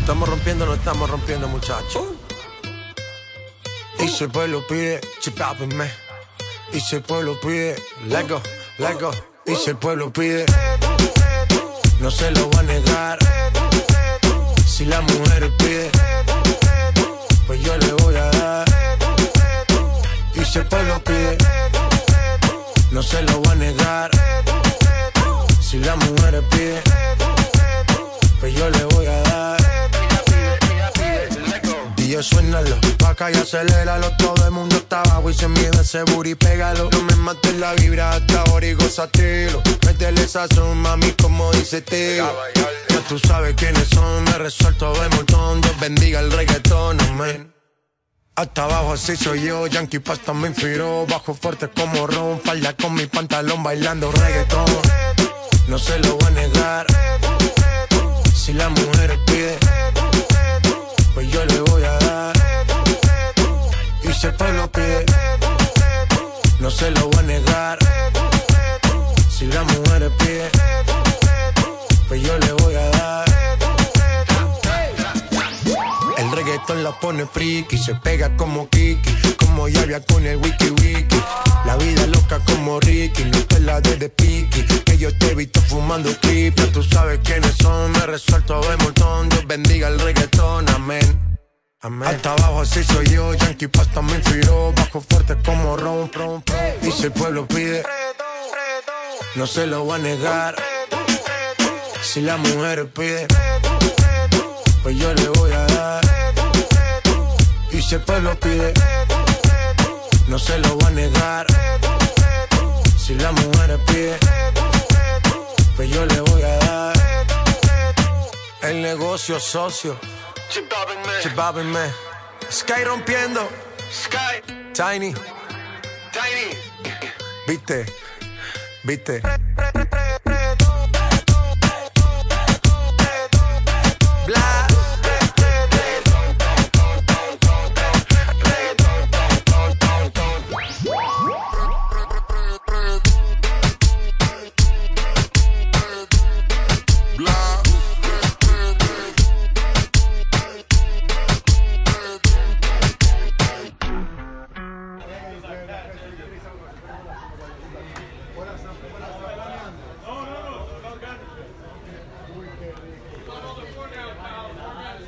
Estamos rompiendo, no estamos rompiendo, muchachos. Y si el pueblo pide, chipápenme. Y si el pueblo pide, lego, lego. Y si el pueblo pide, no se lo va a negar. Si la mujer pide, Suénalo, pa' acá y aceléralo Todo el mundo está abajo y se mide ese booty, pégalo. No me mates la vibra hasta ahora y gozatelo Métele sazón, mami, como dice tío Ya tú sabes quiénes son, me resuelto de montón. Dios bendiga el reggaetón, amén. Hasta abajo así soy yo, Yankee Pasta me inspiró. Bajo fuerte como Ron, falda con mi pantalón bailando reggaetón. No se lo voy a negar. Si la mujer pide Pues yo le voy Y si el pueblo pide. No se lo voy a negar. Si la mujer pide Pues yo le voy a dar. El reggaetón la pone friki, se pega como Kiki, como Yavia con el wiki wiki. La vida loca como Ricky, no te la de de piqui, que yo te he visto fumando creep, ya tú sabes quiénes son, me resuelto de montón, Dios bendiga el reggaetón, amén. Amén. Hasta abajo así soy yo, Yankee Pasta me inspiró, bajo fuerte como Ron, ron. Y si el pueblo pide, no se lo va a negar. Si la mujer pide, pues yo le voy a dar. Y si el pueblo pide, no se lo va a negar. Si la mujer pide, pues yo le voy a dar. El negocio socio, Chibabi me Sky rompiendo. Sky. Tiny. Tiny. Viste. Viste. Bla.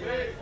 Hey,